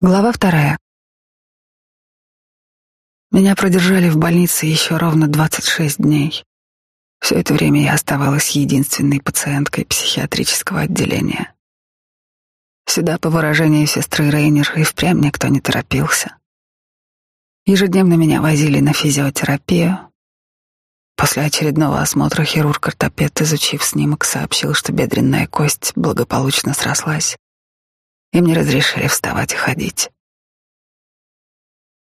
Глава вторая. Меня продержали в больнице еще ровно 26 дней. Все это время я оставалась единственной пациенткой психиатрического отделения. Сюда, по выражению сестры Рейнер, и впрямь никто не торопился. Ежедневно меня возили на физиотерапию. После очередного осмотра хирург-ортопед, изучив снимок, сообщил, что бедренная кость благополучно срослась и мне разрешили вставать и ходить.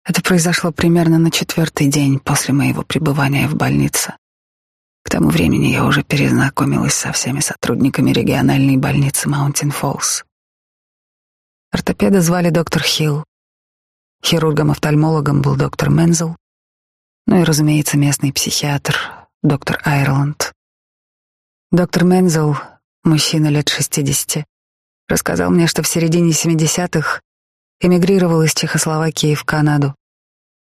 Это произошло примерно на четвертый день после моего пребывания в больнице. К тому времени я уже перезнакомилась со всеми сотрудниками региональной больницы Маунтин Фоллс. Ортопеда звали доктор Хилл. Хирургом-офтальмологом был доктор Мензел. Ну и, разумеется, местный психиатр, доктор Айрланд. Доктор Мензел, мужчина лет шестидесяти, Рассказал мне, что в середине 70-х эмигрировал из Чехословакии в Канаду.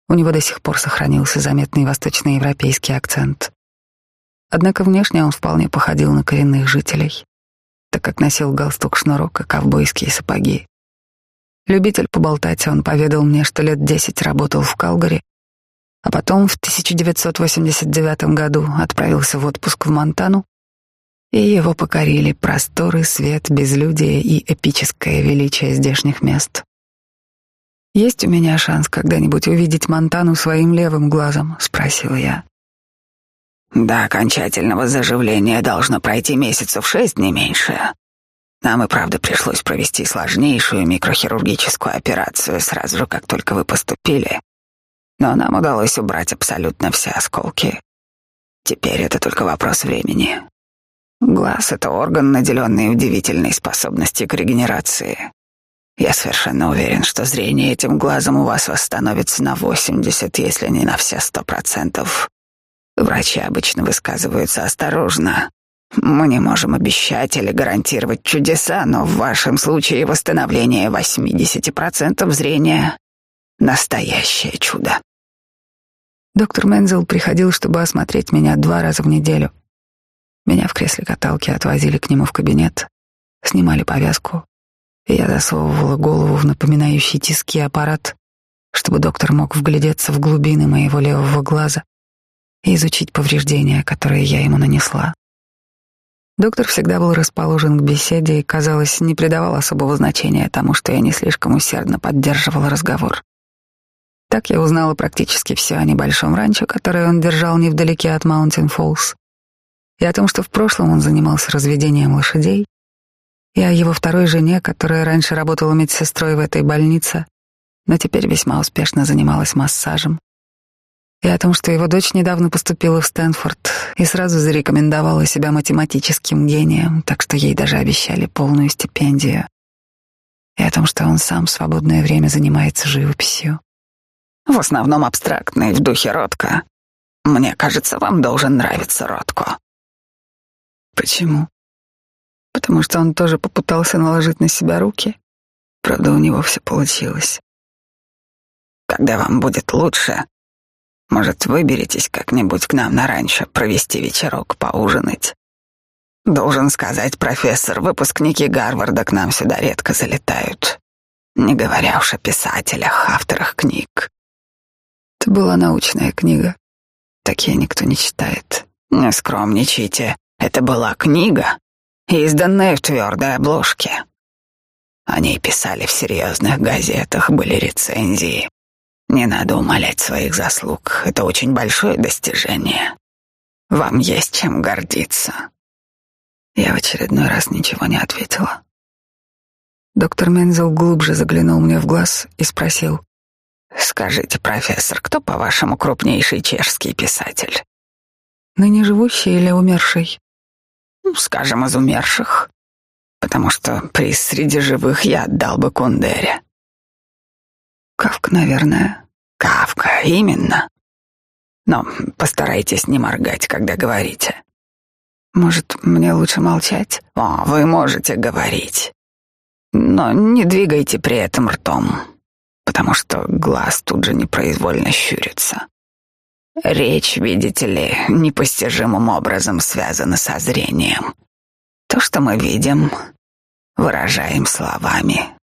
У него до сих пор сохранился заметный восточноевропейский акцент. Однако внешне он вполне походил на коренных жителей, так как носил галстук-шнурок и ковбойские сапоги. Любитель поболтать, он поведал мне, что лет десять работал в Калгари, а потом в 1989 году отправился в отпуск в Монтану и его покорили просторы, свет, безлюдие и эпическое величие здешних мест. «Есть у меня шанс когда-нибудь увидеть Монтану своим левым глазом?» — спросил я. «До окончательного заживления должно пройти месяцев шесть, не меньше. Нам и правда пришлось провести сложнейшую микрохирургическую операцию сразу же, как только вы поступили. Но нам удалось убрать абсолютно все осколки. Теперь это только вопрос времени. Глаз — это орган, наделенный удивительной способностью к регенерации. Я совершенно уверен, что зрение этим глазом у вас восстановится на 80, если не на все сто процентов. Врачи обычно высказываются осторожно. Мы не можем обещать или гарантировать чудеса, но в вашем случае восстановление 80% зрения — настоящее чудо. Доктор Мензел приходил, чтобы осмотреть меня два раза в неделю. Меня в кресле каталки отвозили к нему в кабинет, снимали повязку, и я засовывала голову в напоминающий тиски аппарат, чтобы доктор мог вглядеться в глубины моего левого глаза и изучить повреждения, которые я ему нанесла. Доктор всегда был расположен к беседе и, казалось, не придавал особого значения тому, что я не слишком усердно поддерживала разговор. Так я узнала практически все о небольшом ранчо, которое он держал невдалеке от Маунтин Фоллс, и о том, что в прошлом он занимался разведением лошадей, и о его второй жене, которая раньше работала медсестрой в этой больнице, но теперь весьма успешно занималась массажем, и о том, что его дочь недавно поступила в Стэнфорд и сразу зарекомендовала себя математическим гением, так что ей даже обещали полную стипендию, и о том, что он сам в свободное время занимается живописью. В основном абстрактный, в духе Ротко. Мне кажется, вам должен нравиться Ротко. Почему? Потому что он тоже попытался наложить на себя руки. Правда, у него все получилось. Когда вам будет лучше, может, выберетесь как-нибудь к нам на ранчо, провести вечерок, поужинать. Должен сказать, профессор, выпускники Гарварда к нам сюда редко залетают. Не говоря уж о писателях, авторах книг. Это была научная книга. Такие никто не читает. Не скромничайте. Это была книга, изданная в твердой обложке. О ней писали в серьезных газетах, были рецензии. Не надо умалять своих заслуг, это очень большое достижение. Вам есть чем гордиться. Я в очередной раз ничего не ответила. Доктор Мензел глубже заглянул мне в глаз и спросил. «Скажите, профессор, кто, по-вашему, крупнейший чешский писатель?» «Ныне живущий или умерший?» Ну, скажем, из умерших, потому что приз среди живых я отдал бы Кундере. Кавка, наверное. Кавка, именно. Но постарайтесь не моргать, когда говорите. Может, мне лучше молчать? О, вы можете говорить. Но не двигайте при этом ртом, потому что глаз тут же непроизвольно щурится. Речь, видите ли, непостижимым образом связана со зрением. То, что мы видим, выражаем словами.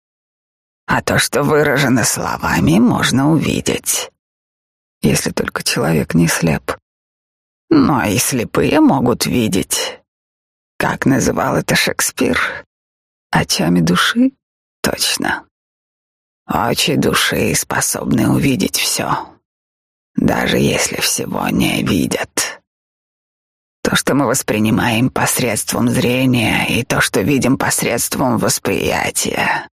А то, что выражено словами, можно увидеть. Если только человек не слеп. Но и слепые могут видеть. Как называл это Шекспир? Очами души? Точно. Очи души способны увидеть все, даже если всего не видят. То, что мы воспринимаем посредством зрения, и то, что видим посредством восприятия,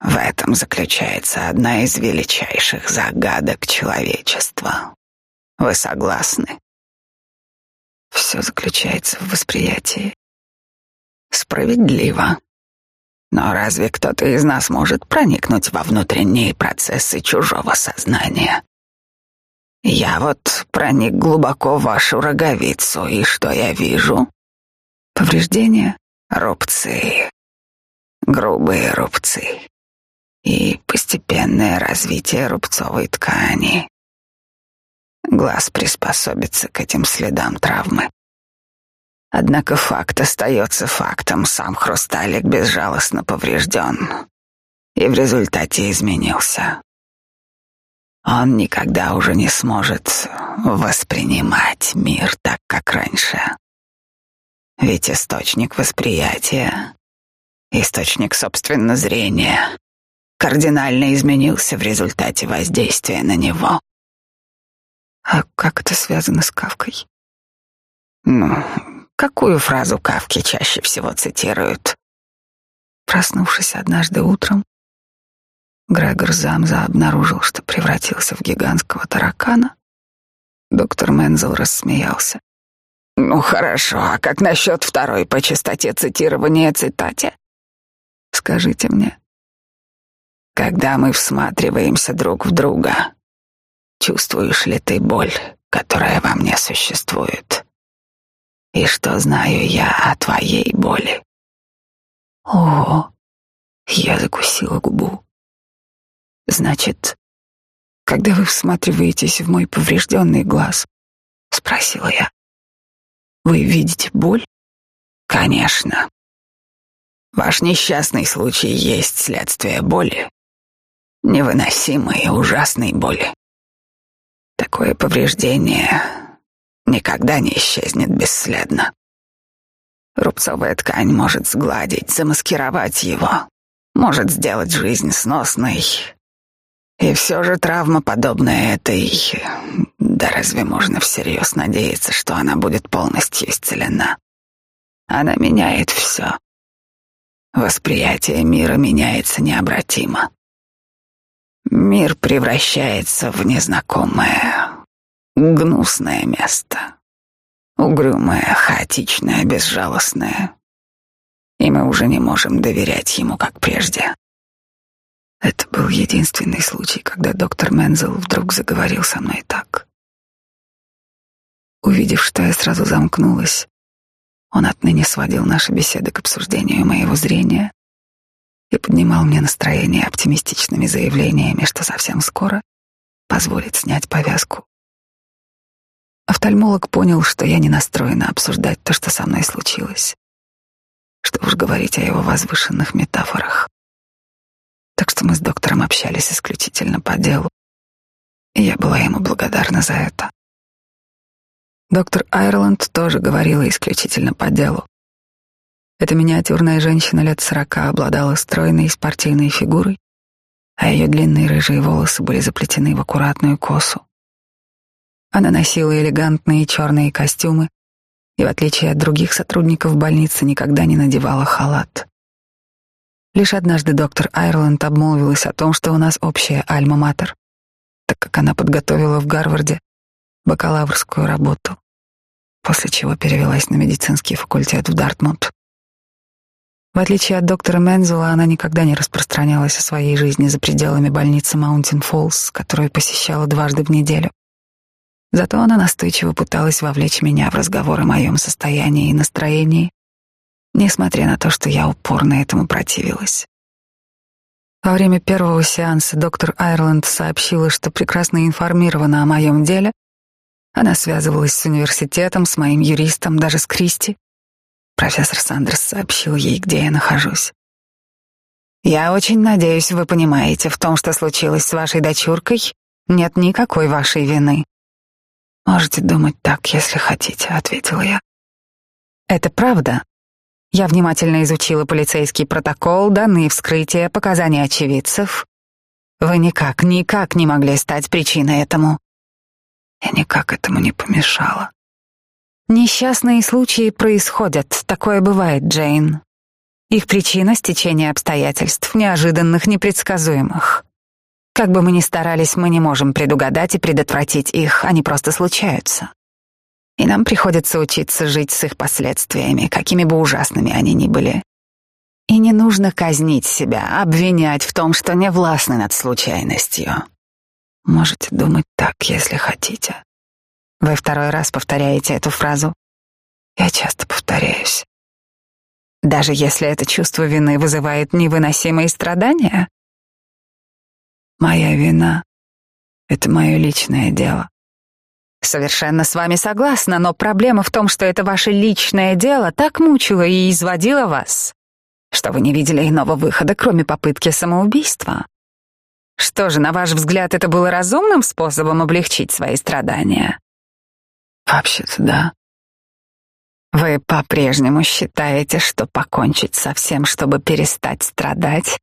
в этом заключается одна из величайших загадок человечества. Вы согласны? Все заключается в восприятии. Справедливо. Но разве кто-то из нас может проникнуть во внутренние процессы чужого сознания? Я вот проник глубоко в вашу роговицу, и что я вижу? Повреждения? Рубцы. Грубые рубцы. И постепенное развитие рубцовой ткани. Глаз приспособится к этим следам травмы. Однако факт остается фактом. Сам хрусталик безжалостно поврежден и в результате изменился. Он никогда уже не сможет воспринимать мир так, как раньше. Ведь источник восприятия, источник собственно зрения, кардинально изменился в результате воздействия на него. А как это связано с Кавкой? Ну, какую фразу Кавки чаще всего цитируют? Проснувшись однажды утром, Грегор Замза обнаружил, что превратился в гигантского таракана. Доктор Мензел рассмеялся. Ну хорошо, а как насчет второй по частоте цитирования цитате? Скажите мне. Когда мы всматриваемся друг в друга, Чувствуешь ли ты боль, которая во мне существует? И что знаю я о твоей боли? О, я закусила губу. Значит, когда вы всматриваетесь в мой поврежденный глаз, спросила я, вы видите боль? Конечно. Ваш несчастный случай есть следствие боли, невыносимой и ужасной боли. Такое повреждение никогда не исчезнет бесследно. Рубцовая ткань может сгладить, замаскировать его, может сделать жизнь сносной. И все же травма, подобная этой, да разве можно всерьез надеяться, что она будет полностью исцелена? Она меняет все. Восприятие мира меняется необратимо. Мир превращается в незнакомое, гнусное место. Угрюмое, хаотичное, безжалостное. И мы уже не можем доверять ему, как прежде. Это был единственный случай, когда доктор Мензел вдруг заговорил со мной так. Увидев, что я сразу замкнулась, он отныне сводил наши беседы к обсуждению моего зрения и поднимал мне настроение оптимистичными заявлениями, что совсем скоро позволит снять повязку. Офтальмолог понял, что я не настроена обсуждать то, что со мной случилось. Что уж говорить о его возвышенных метафорах. Так что мы с доктором общались исключительно по делу, и я была ему благодарна за это. Доктор Айрланд тоже говорила исключительно по делу. Эта миниатюрная женщина лет сорока обладала стройной и спортивной фигурой, а ее длинные рыжие волосы были заплетены в аккуратную косу. Она носила элегантные черные костюмы и, в отличие от других сотрудников больницы, никогда не надевала халат. Лишь однажды доктор Айрланд обмолвилась о том, что у нас общая альма-матер, так как она подготовила в Гарварде бакалаврскую работу, после чего перевелась на медицинский факультет в Дартмут. В отличие от доктора Мензела, она никогда не распространялась о своей жизни за пределами больницы Маунтин Фоллс, которую посещала дважды в неделю. Зато она настойчиво пыталась вовлечь меня в разговор о моем состоянии и настроении, несмотря на то, что я упорно этому противилась. Во время первого сеанса доктор Айрланд сообщила, что прекрасно информирована о моем деле. Она связывалась с университетом, с моим юристом, даже с Кристи, Профессор Сандерс сообщил ей, где я нахожусь. Я очень надеюсь, вы понимаете, в том, что случилось с вашей дочуркой, нет никакой вашей вины. Можете думать так, если хотите, ответила я. Это правда. Я внимательно изучила полицейский протокол, данные вскрытия, показания очевидцев. Вы никак, никак не могли стать причиной этому. Я никак этому не помешала. Несчастные случаи происходят, такое бывает, Джейн. Их причина — стечение обстоятельств, неожиданных, непредсказуемых. Как бы мы ни старались, мы не можем предугадать и предотвратить их, они просто случаются. И нам приходится учиться жить с их последствиями, какими бы ужасными они ни были. И не нужно казнить себя, обвинять в том, что не властны над случайностью. Можете думать так, если хотите. Вы второй раз повторяете эту фразу. Я часто повторяюсь. Даже если это чувство вины вызывает невыносимые страдания? Моя вина — это мое личное дело. Совершенно с вами согласна, но проблема в том, что это ваше личное дело так мучило и изводило вас, что вы не видели иного выхода, кроме попытки самоубийства. Что же, на ваш взгляд, это было разумным способом облегчить свои страдания? Вообще-то да. Вы по-прежнему считаете, что покончить со всем, чтобы перестать страдать,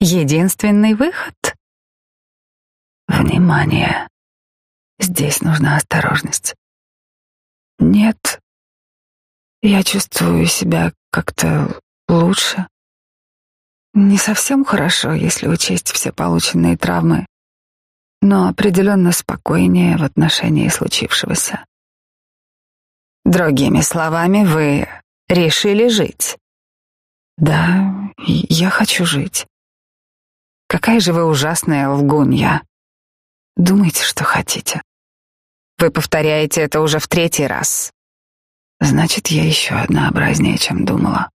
единственный выход? Внимание. Здесь нужна осторожность. Нет, я чувствую себя как-то лучше. Не совсем хорошо, если учесть все полученные травмы, но определенно спокойнее в отношении случившегося. Другими словами, вы решили жить. Да, я хочу жить. Какая же вы ужасная лгунья. Думайте, что хотите. Вы повторяете это уже в третий раз. Значит, я еще однообразнее, чем думала.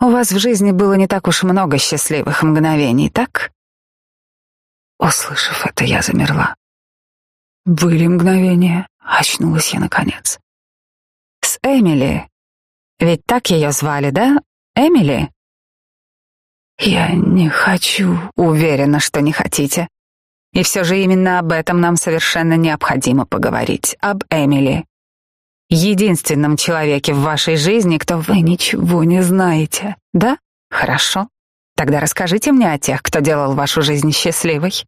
У вас в жизни было не так уж много счастливых мгновений, так? Услышав это, я замерла. Были мгновения, очнулась я наконец. С Эмили. Ведь так ее звали, да? Эмили? Я не хочу, уверена, что не хотите. И все же именно об этом нам совершенно необходимо поговорить, об Эмили. Единственном человеке в вашей жизни, кто вы ничего не знаете. Да? Хорошо. Тогда расскажите мне о тех, кто делал вашу жизнь счастливой.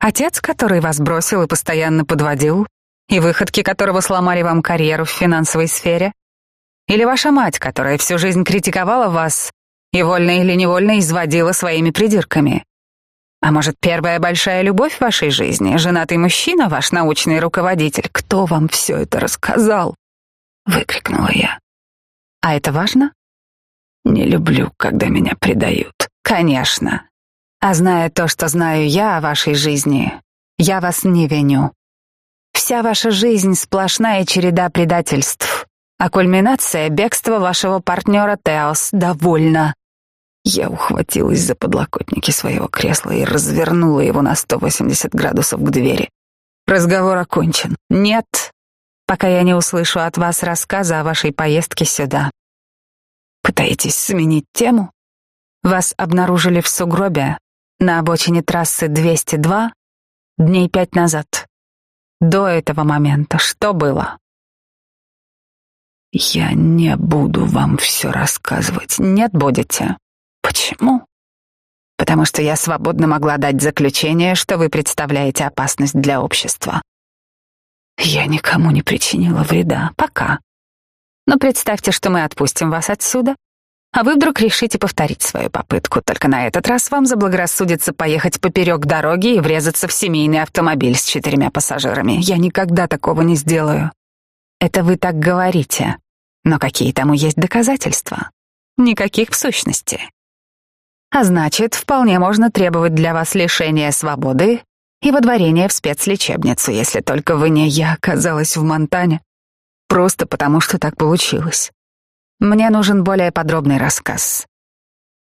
Отец, который вас бросил и постоянно подводил, и выходки которого сломали вам карьеру в финансовой сфере? Или ваша мать, которая всю жизнь критиковала вас и вольно или невольно изводила своими придирками? А может, первая большая любовь в вашей жизни, женатый мужчина, ваш научный руководитель? Кто вам все это рассказал? Выкрикнула я. А это важно? Не люблю, когда меня предают. Конечно. А зная то, что знаю я о вашей жизни, я вас не виню. Вся ваша жизнь — сплошная череда предательств, а кульминация — бегство вашего партнера Теос. Довольно. Я ухватилась за подлокотники своего кресла и развернула его на 180 градусов к двери. Разговор окончен. Нет, пока я не услышу от вас рассказа о вашей поездке сюда. Пытаетесь сменить тему? Вас обнаружили в сугробе на обочине трассы 202 дней пять назад. До этого момента что было? Я не буду вам все рассказывать. Нет, будете. Почему? Потому что я свободно могла дать заключение, что вы представляете опасность для общества. Я никому не причинила вреда. Пока. Но представьте, что мы отпустим вас отсюда, а вы вдруг решите повторить свою попытку. Только на этот раз вам заблагорассудится поехать поперек дороги и врезаться в семейный автомобиль с четырьмя пассажирами. Я никогда такого не сделаю. Это вы так говорите. Но какие тому есть доказательства? Никаких в сущности. А значит, вполне можно требовать для вас лишения свободы и водворения в спецлечебницу, если только вы не я оказалась в Монтане. Просто потому, что так получилось. Мне нужен более подробный рассказ.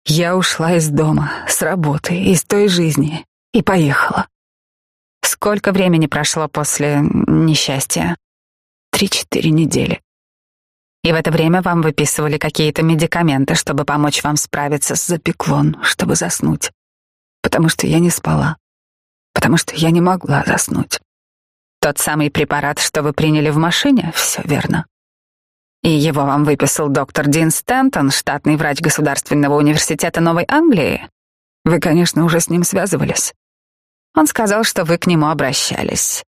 Я ушла из дома, с работы, из той жизни и поехала. Сколько времени прошло после несчастья? Три-четыре недели. И в это время вам выписывали какие-то медикаменты, чтобы помочь вам справиться с запеклон, чтобы заснуть. Потому что я не спала. Потому что я не могла заснуть. Тот самый препарат, что вы приняли в машине? Все верно. И его вам выписал доктор Дин Стэнтон, штатный врач Государственного университета Новой Англии? Вы, конечно, уже с ним связывались. Он сказал, что вы к нему обращались.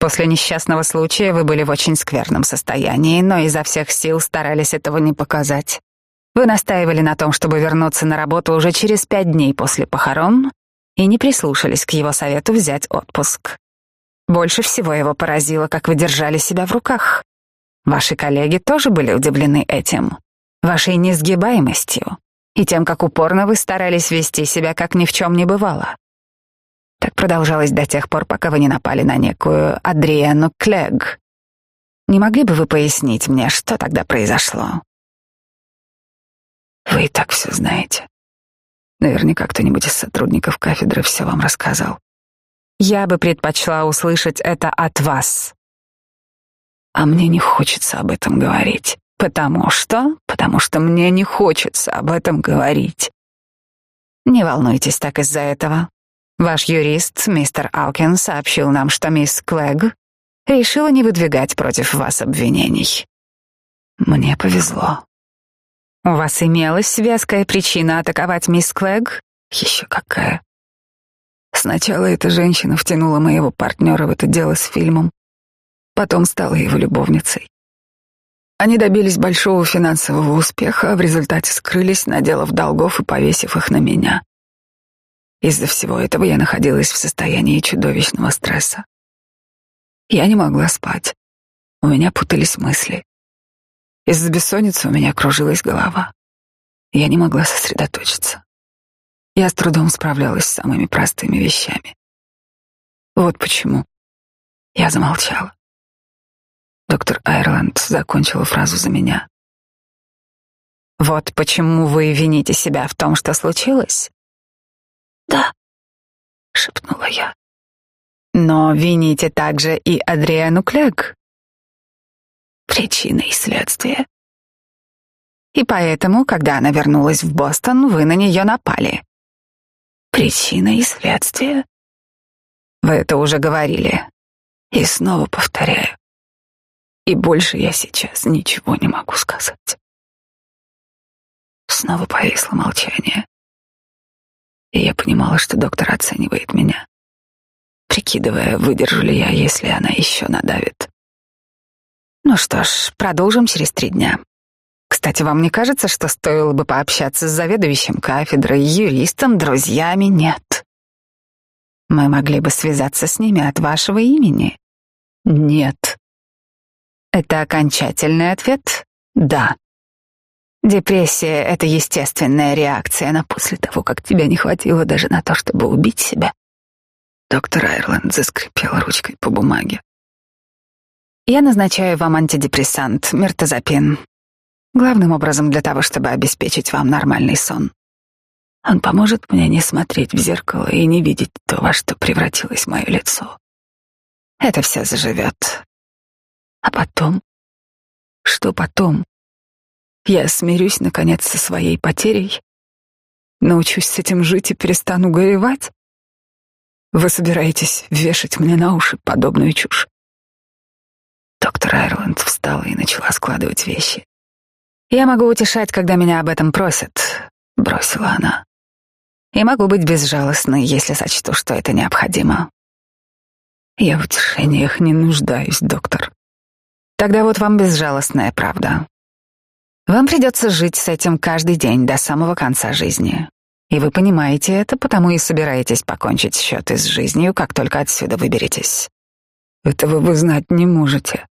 После несчастного случая вы были в очень скверном состоянии, но изо всех сил старались этого не показать. Вы настаивали на том, чтобы вернуться на работу уже через пять дней после похорон и не прислушались к его совету взять отпуск. Больше всего его поразило, как вы держали себя в руках. Ваши коллеги тоже были удивлены этим, вашей несгибаемостью и тем, как упорно вы старались вести себя, как ни в чем не бывало. Так продолжалось до тех пор, пока вы не напали на некую Адриану Клег. Не могли бы вы пояснить мне, что тогда произошло? Вы и так все знаете. Наверняка кто-нибудь из сотрудников кафедры все вам рассказал. Я бы предпочла услышать это от вас. А мне не хочется об этом говорить. Потому что? Потому что мне не хочется об этом говорить. Не волнуйтесь так из-за этого. Ваш юрист, мистер Алкин, сообщил нам, что мисс Клэг решила не выдвигать против вас обвинений. Мне повезло. У вас имелась веская причина атаковать мисс Клэг? Еще какая. Сначала эта женщина втянула моего партнера в это дело с фильмом, потом стала его любовницей. Они добились большого финансового успеха, а в результате скрылись, наделав долгов и повесив их на меня. Из-за всего этого я находилась в состоянии чудовищного стресса. Я не могла спать. У меня путались мысли. Из-за бессонницы у меня кружилась голова. Я не могла сосредоточиться. Я с трудом справлялась с самыми простыми вещами. Вот почему. Я замолчала. Доктор Айрланд закончила фразу за меня. Вот почему вы вините себя в том, что случилось? «Да», — шепнула я. «Но вините также и Адриану Клэг». «Причина и следствие». «И поэтому, когда она вернулась в Бостон, вы на нее напали». «Причина и следствие». «Вы это уже говорили». «И снова повторяю. И больше я сейчас ничего не могу сказать». Снова повисло молчание и я понимала, что доктор оценивает меня, прикидывая, выдержу ли я, если она еще надавит. Ну что ж, продолжим через три дня. Кстати, вам не кажется, что стоило бы пообщаться с заведующим кафедрой, юристом, друзьями? Нет. Мы могли бы связаться с ними от вашего имени. Нет. Это окончательный ответ? Да. Депрессия — это естественная реакция на после того, как тебя не хватило даже на то, чтобы убить себя. Доктор Айрланд заскрипел ручкой по бумаге. Я назначаю вам антидепрессант, мертозапин. Главным образом для того, чтобы обеспечить вам нормальный сон. Он поможет мне не смотреть в зеркало и не видеть то, во что превратилось мое лицо. Это все заживет. А потом? Что потом? Я смирюсь, наконец, со своей потерей, научусь с этим жить и перестану горевать. Вы собираетесь вешать мне на уши подобную чушь? Доктор Айрланд встала и начала складывать вещи. «Я могу утешать, когда меня об этом просят», — бросила она. «И могу быть безжалостной, если сочту, что это необходимо». «Я в утешениях не нуждаюсь, доктор». «Тогда вот вам безжалостная правда. Вам придется жить с этим каждый день до самого конца жизни. И вы понимаете это, потому и собираетесь покончить счеты с жизнью, как только отсюда выберетесь. Этого вы знать не можете.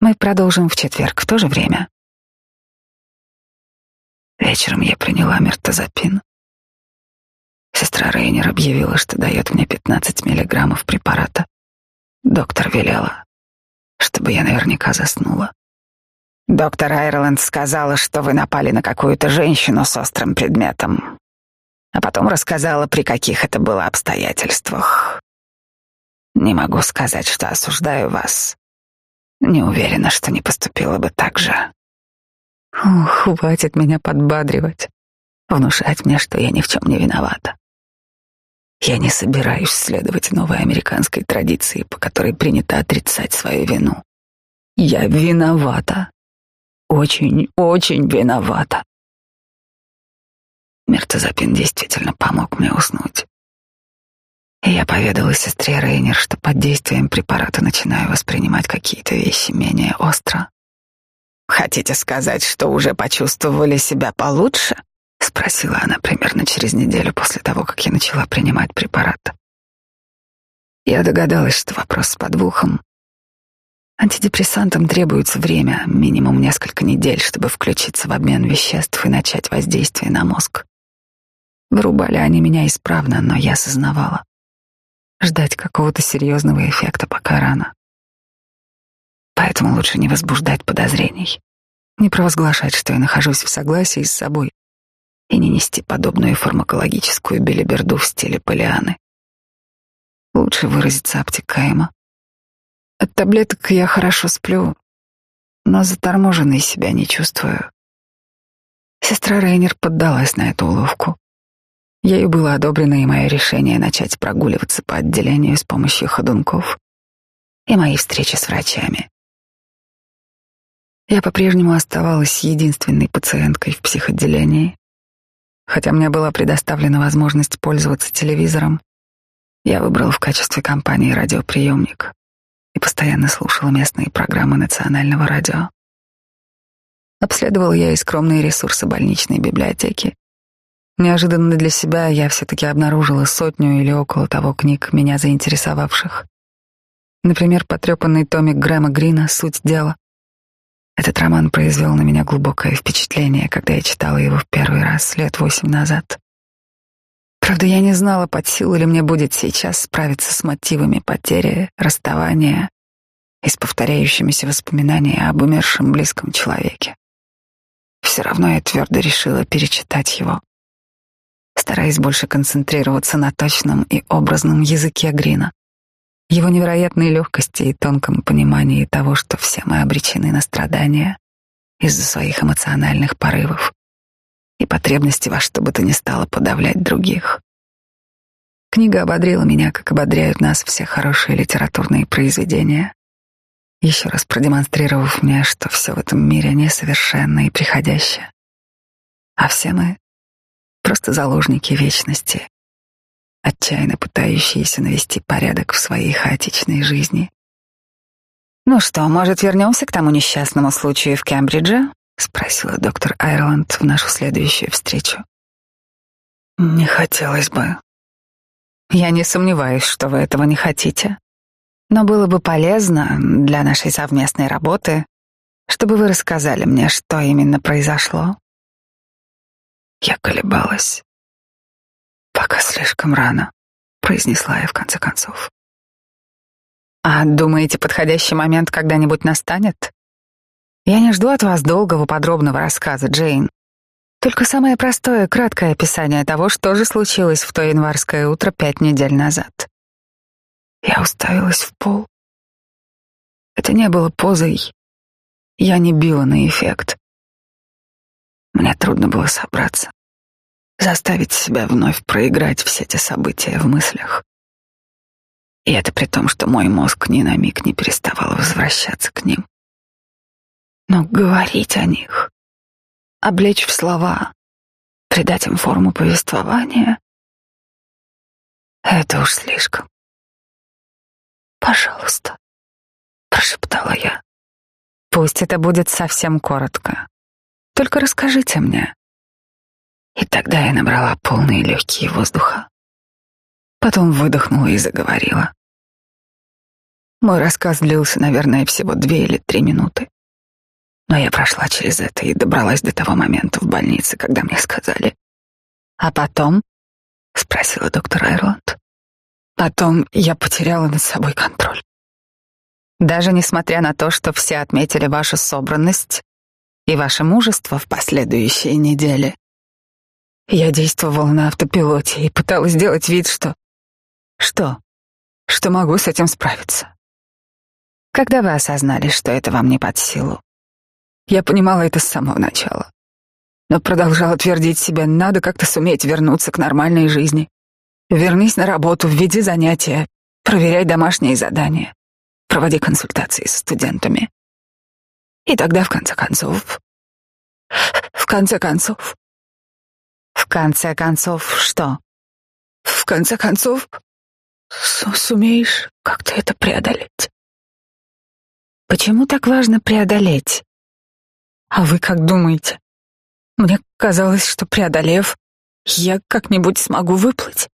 Мы продолжим в четверг в то же время. Вечером я приняла мертозапин. Сестра Рейнер объявила, что дает мне 15 миллиграммов препарата. Доктор велела, чтобы я наверняка заснула. Доктор Айрланд сказала, что вы напали на какую-то женщину с острым предметом, а потом рассказала, при каких это было обстоятельствах. Не могу сказать, что осуждаю вас. Не уверена, что не поступила бы так же. Ох, хватит меня подбадривать, внушать мне, что я ни в чем не виновата. Я не собираюсь следовать новой американской традиции, по которой принято отрицать свою вину. Я виновата. Очень, очень виновата. Мертозапин действительно помог мне уснуть. И я поведала сестре Рейнер, что под действием препарата начинаю воспринимать какие-то вещи менее остро. «Хотите сказать, что уже почувствовали себя получше?» — спросила она примерно через неделю после того, как я начала принимать препарат. Я догадалась, что вопрос с подвохом. Антидепрессантам требуется время, минимум несколько недель, чтобы включиться в обмен веществ и начать воздействие на мозг. Вырубали они меня исправно, но я осознавала. Ждать какого-то серьезного эффекта пока рано. Поэтому лучше не возбуждать подозрений, не провозглашать, что я нахожусь в согласии с собой, и не нести подобную фармакологическую белиберду в стиле Полианы. Лучше выразиться обтекаемо. От таблеток я хорошо сплю, но заторможенной себя не чувствую. Сестра Рейнер поддалась на эту уловку. Ею было одобрено и мое решение начать прогуливаться по отделению с помощью ходунков и мои встречи с врачами. Я по-прежнему оставалась единственной пациенткой в психоделении, Хотя мне была предоставлена возможность пользоваться телевизором, я выбрал в качестве компании радиоприемник и постоянно слушал местные программы национального радио. Обследовал я и скромные ресурсы больничной библиотеки. Неожиданно для себя я все-таки обнаружила сотню или около того книг, меня заинтересовавших. Например, потрепанный томик Грэма Грина «Суть дела», этот роман произвел на меня глубокое впечатление, когда я читала его в первый раз лет восемь назад. Правда, я не знала, под силу ли мне будет сейчас справиться с мотивами потери, расставания и с повторяющимися воспоминаниями об умершем близком человеке. Все равно я твердо решила перечитать его, стараясь больше концентрироваться на точном и образном языке Грина его невероятной легкости и тонком понимании того, что все мы обречены на страдания из-за своих эмоциональных порывов и потребности во что бы то ни стало подавлять других. Книга ободрила меня, как ободряют нас все хорошие литературные произведения, еще раз продемонстрировав мне, что все в этом мире несовершенно и приходящее, а все мы просто заложники вечности, отчаянно пытающиеся навести порядок в своей хаотичной жизни. «Ну что, может, вернемся к тому несчастному случаю в Кембридже?» — спросила доктор Айрланд в нашу следующую встречу. «Не хотелось бы». «Я не сомневаюсь, что вы этого не хотите. Но было бы полезно для нашей совместной работы, чтобы вы рассказали мне, что именно произошло». Я колебалась. Пока слишком рано, произнесла я в конце концов. А думаете, подходящий момент когда-нибудь настанет? Я не жду от вас долгого подробного рассказа, Джейн. Только самое простое, краткое описание того, что же случилось в то январское утро пять недель назад. Я уставилась в пол. Это не было позой. Я не била на эффект. Мне трудно было собраться заставить себя вновь проиграть все эти события в мыслях. И это при том, что мой мозг ни на миг не переставал возвращаться к ним. Но говорить о них, облечь в слова, придать им форму повествования — это уж слишком. «Пожалуйста», — прошептала я. «Пусть это будет совсем коротко. Только расскажите мне, и тогда я набрала полные легкие воздуха. Потом выдохнула и заговорила. Мой рассказ длился, наверное, всего две или три минуты. Но я прошла через это и добралась до того момента в больнице, когда мне сказали. «А потом?» — спросила доктор Айрланд. Потом я потеряла над собой контроль. Даже несмотря на то, что все отметили вашу собранность и ваше мужество в последующие недели. Я действовала на автопилоте и пыталась сделать вид, что... Что? Что могу с этим справиться. Когда вы осознали, что это вам не под силу? Я понимала это с самого начала, но продолжала твердить себе, надо как-то суметь вернуться к нормальной жизни. Вернись на работу, введи занятия, проверяй домашние задания, проводи консультации с студентами. И тогда, в конце концов, в конце концов, в конце концов, что? В конце концов, сумеешь как-то это преодолеть. Почему так важно преодолеть? А вы как думаете? Мне казалось, что преодолев, я как-нибудь смогу выплыть.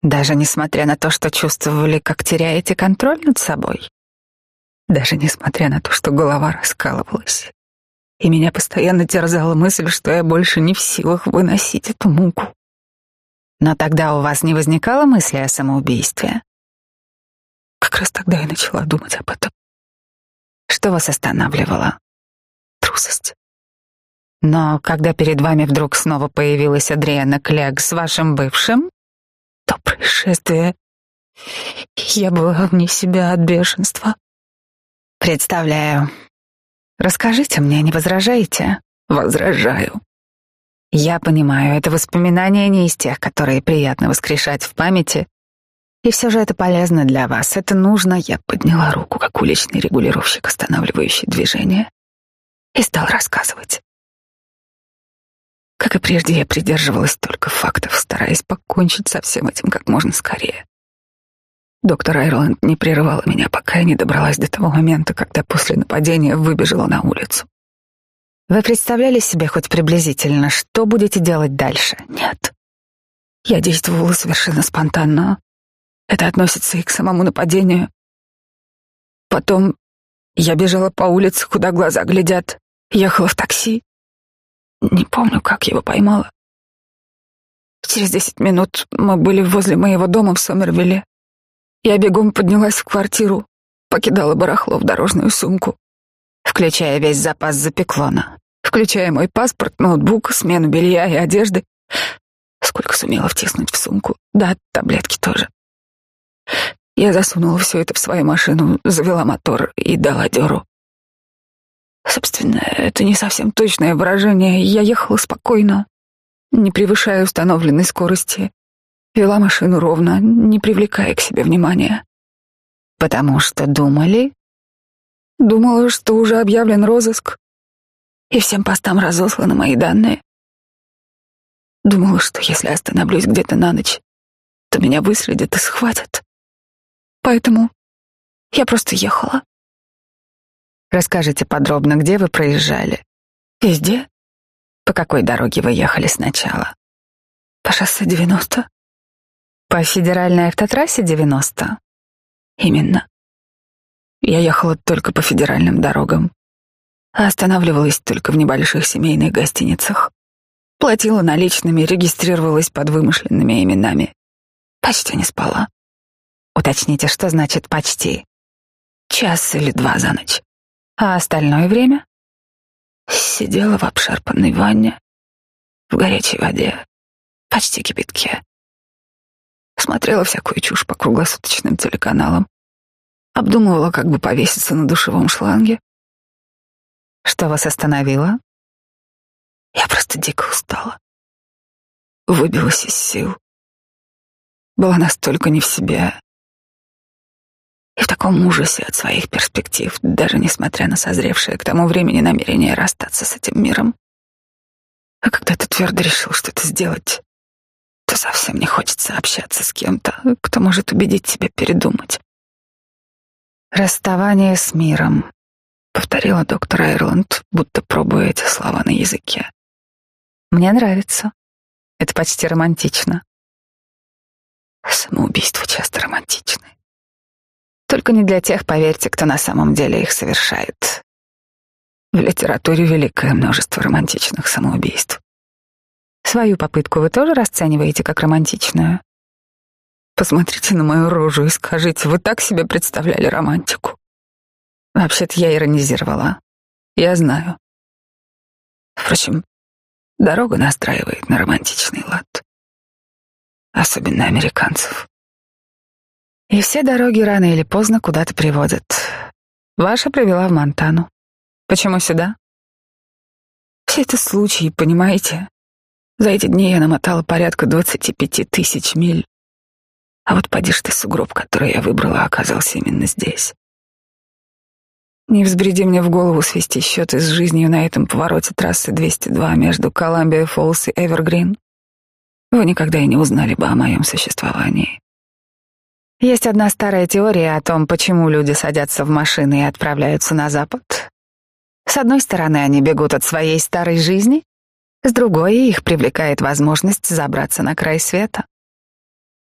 Даже несмотря на то, что чувствовали, как теряете контроль над собой. Даже несмотря на то, что голова раскалывалась. И меня постоянно терзала мысль, что я больше не в силах выносить эту муку. Но тогда у вас не возникало мысли о самоубийстве? Как раз тогда я начала думать об этом. Что вас останавливало? Трусость. Но когда перед вами вдруг снова появилась Адриана Клег с вашим бывшим, то происшествие... Я была вне себя от бешенства. Представляю. Расскажите мне, не возражаете? Возражаю. Я понимаю, это воспоминания не из тех, которые приятно воскрешать в памяти, и все же это полезно для вас, это нужно. Я подняла руку, как уличный регулировщик, останавливающий движение, и стал рассказывать. Как и прежде, я придерживалась только фактов, стараясь покончить со всем этим как можно скорее. Доктор Айрланд не прерывала меня, пока я не добралась до того момента, когда после нападения выбежала на улицу. Вы представляли себе хоть приблизительно, что будете делать дальше? Нет. Я действовала совершенно спонтанно. Это относится и к самому нападению. Потом я бежала по улице, куда глаза глядят, ехала в такси. Не помню, как его поймала. Через десять минут мы были возле моего дома в Сомервилле. Я бегом поднялась в квартиру, покидала барахло в дорожную сумку, включая весь запас запеклона, включая мой паспорт, ноутбук, смену белья и одежды. Сколько сумела втиснуть в сумку. Да, таблетки тоже. Я засунула все это в свою машину, завела мотор и дала дёру. Собственно, это не совсем точное выражение. Я ехала спокойно, не превышая установленной скорости. Вела машину ровно, не привлекая к себе внимания. Потому что думали? Думала, что уже объявлен розыск, и всем постам разосланы мои данные. Думала, что если остановлюсь где-то на ночь, то меня выследят и схватят. Поэтому я просто ехала. Расскажите подробно, где вы проезжали? Везде. По какой дороге вы ехали сначала? По шоссе 90. По федеральной автотрассе 90? Именно. Я ехала только по федеральным дорогам, а останавливалась только в небольших семейных гостиницах. Платила наличными, регистрировалась под вымышленными именами. Почти не спала. Уточните, что значит «почти»? Час или два за ночь. А остальное время? Сидела в обшарпанной ванне, в горячей воде, почти кипятке. Смотрела всякую чушь по круглосуточным телеканалам. Обдумывала, как бы повеситься на душевом шланге. Что вас остановило? Я просто дико устала. Выбилась из сил. Была настолько не в себе, и в таком ужасе от своих перспектив, даже несмотря на созревшее к тому времени намерение расстаться с этим миром. А когда ты твердо решил что-то сделать, то совсем не хочется общаться с кем-то, кто может убедить тебя передумать. «Расставание с миром», — повторила доктор Айрланд, будто пробуя эти слова на языке. «Мне нравится. Это почти романтично». Самоубийства часто романтичны. Только не для тех, поверьте, кто на самом деле их совершает. В литературе великое множество романтичных самоубийств. Свою попытку вы тоже расцениваете как романтичную? Посмотрите на мою рожу и скажите, вы так себе представляли романтику? Вообще-то я иронизировала. Я знаю. Впрочем, дорога настраивает на романтичный лад. Особенно американцев. И все дороги рано или поздно куда-то приводят. Ваша привела в Монтану. Почему сюда? Все это случаи, понимаете? За эти дни я намотала порядка двадцати пяти тысяч миль. А вот поди ты сугроб, который я выбрала, оказался именно здесь. Не взбреди мне в голову свести счеты с жизнью на этом повороте трассы 202 между Колумбия Фоллс и Эвергрин. Вы никогда и не узнали бы о моем существовании. Есть одна старая теория о том, почему люди садятся в машины и отправляются на запад. С одной стороны, они бегут от своей старой жизни, с другой их привлекает возможность забраться на край света.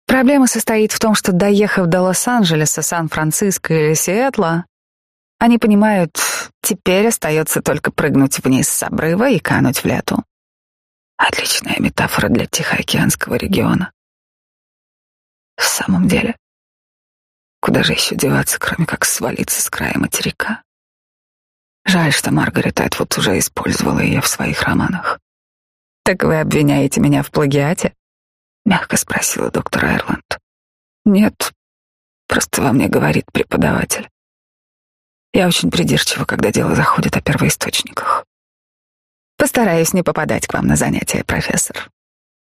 Проблема состоит в том, что доехав до Лос-Анджелеса, Сан-Франциско или Сиэтла, они понимают, теперь остается только прыгнуть вниз с обрыва и кануть в лету. Отличная метафора для Тихоокеанского региона. В самом деле, куда же еще деваться, кроме как свалиться с края материка? Жаль, что Маргарет Этвуд уже использовала ее в своих романах. «Так вы обвиняете меня в плагиате?» — мягко спросила доктор Айрланд. «Нет, просто во мне говорит преподаватель. Я очень придирчива, когда дело заходит о первоисточниках. Постараюсь не попадать к вам на занятия, профессор.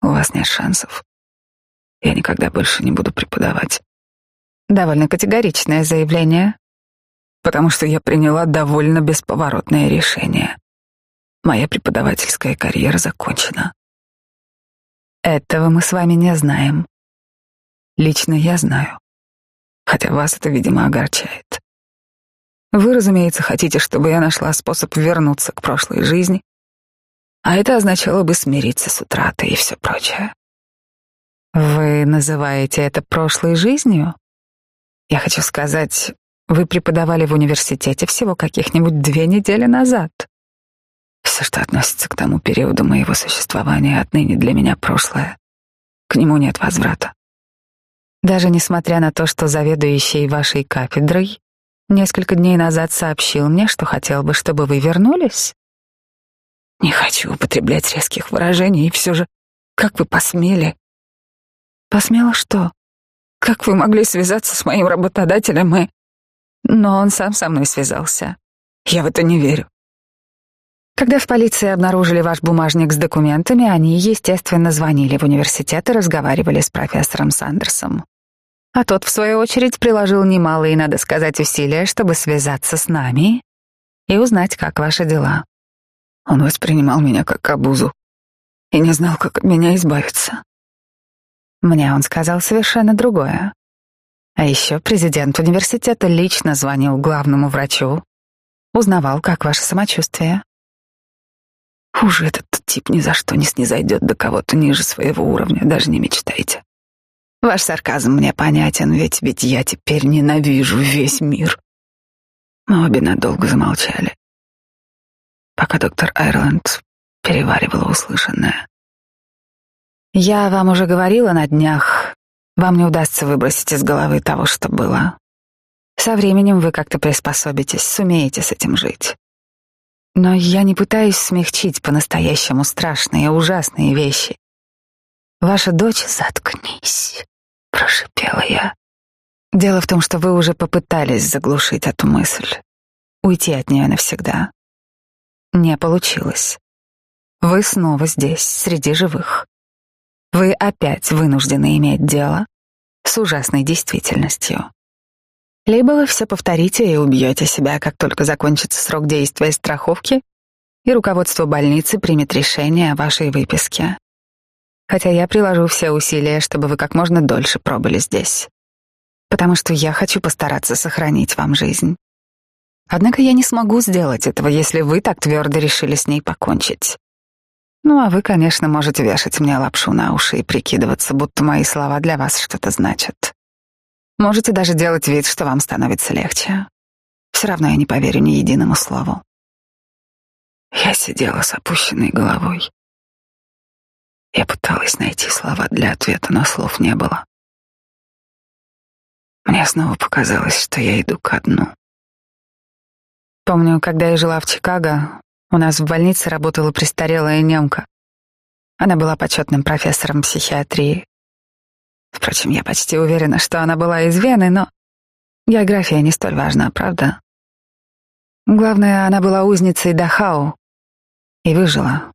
У вас нет шансов. Я никогда больше не буду преподавать. Довольно категоричное заявление, потому что я приняла довольно бесповоротное решение. Моя преподавательская карьера закончена. Этого мы с вами не знаем. Лично я знаю, хотя вас это, видимо, огорчает. Вы, разумеется, хотите, чтобы я нашла способ вернуться к прошлой жизни, а это означало бы смириться с утратой и все прочее. Вы называете это прошлой жизнью? Я хочу сказать, вы преподавали в университете всего каких-нибудь две недели назад. Все, что относится к тому периоду моего существования, отныне для меня прошлое. К нему нет возврата. Даже несмотря на то, что заведующий вашей кафедрой Несколько дней назад сообщил мне, что хотел бы, чтобы вы вернулись. Не хочу употреблять резких выражений, и все же, как вы посмели? Посмела что? Как вы могли связаться с моим работодателем и... Но он сам со мной связался. Я в это не верю. Когда в полиции обнаружили ваш бумажник с документами, они, естественно, звонили в университет и разговаривали с профессором Сандерсом. А тот, в свою очередь, приложил немалые, надо сказать, усилия, чтобы связаться с нами и узнать, как ваши дела. Он воспринимал меня как обузу и не знал, как от меня избавиться. Мне он сказал совершенно другое. А еще президент университета лично звонил главному врачу, узнавал, как ваше самочувствие. Хуже этот тип ни за что не снизойдет до кого-то ниже своего уровня, даже не мечтайте. Ваш сарказм мне понятен, ведь ведь я теперь ненавижу весь мир. Мы обе надолго замолчали, пока доктор Айрланд переваривала услышанное. Я вам уже говорила на днях, вам не удастся выбросить из головы того, что было. Со временем вы как-то приспособитесь, сумеете с этим жить. Но я не пытаюсь смягчить по-настоящему страшные, ужасные вещи. Ваша дочь, заткнись, прошипела я. Дело в том, что вы уже попытались заглушить эту мысль, уйти от нее навсегда. Не получилось. Вы снова здесь, среди живых. Вы опять вынуждены иметь дело с ужасной действительностью. Либо вы все повторите и убьете себя, как только закончится срок действия страховки, и руководство больницы примет решение о вашей выписке хотя я приложу все усилия, чтобы вы как можно дольше пробыли здесь. Потому что я хочу постараться сохранить вам жизнь. Однако я не смогу сделать этого, если вы так твердо решили с ней покончить. Ну, а вы, конечно, можете вешать мне лапшу на уши и прикидываться, будто мои слова для вас что-то значат. Можете даже делать вид, что вам становится легче. Все равно я не поверю ни единому слову. Я сидела с опущенной головой. Я пыталась найти слова для ответа, но слов не было. Мне снова показалось, что я иду ко дну. Помню, когда я жила в Чикаго, у нас в больнице работала престарелая немка. Она была почетным профессором психиатрии. Впрочем, я почти уверена, что она была из Вены, но география не столь важна, правда? Главное, она была узницей Дахау и выжила,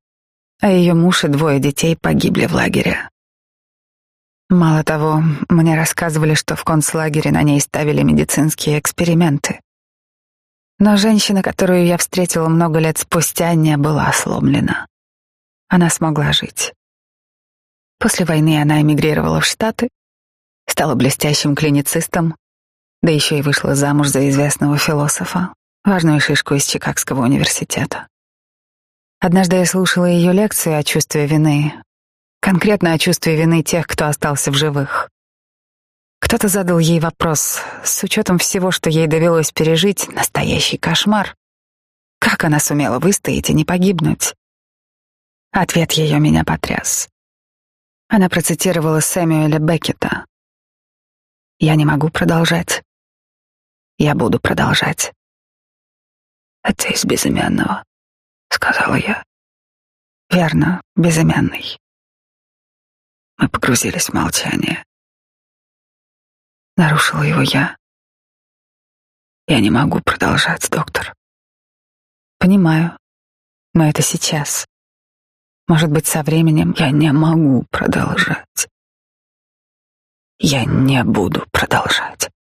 а ее муж и двое детей погибли в лагере. Мало того, мне рассказывали, что в концлагере на ней ставили медицинские эксперименты. Но женщина, которую я встретила много лет спустя, не была сломлена. Она смогла жить. После войны она эмигрировала в Штаты, стала блестящим клиницистом, да еще и вышла замуж за известного философа важную шишку из Чикагского университета. Однажды я слушала ее лекцию о чувстве вины, конкретно о чувстве вины тех, кто остался в живых. Кто-то задал ей вопрос, с учетом всего, что ей довелось пережить, настоящий кошмар. Как она сумела выстоять и не погибнуть? Ответ ее меня потряс. Она процитировала Сэмюэля Беккета. «Я не могу продолжать. Я буду продолжать». «Это из безымянного», — сказала я. «Верно, безымянный». Мы погрузились в молчание. Нарушила его я. Я не могу продолжать, доктор. Понимаю. Но это сейчас. Может быть, со временем я не могу продолжать. Я не буду продолжать.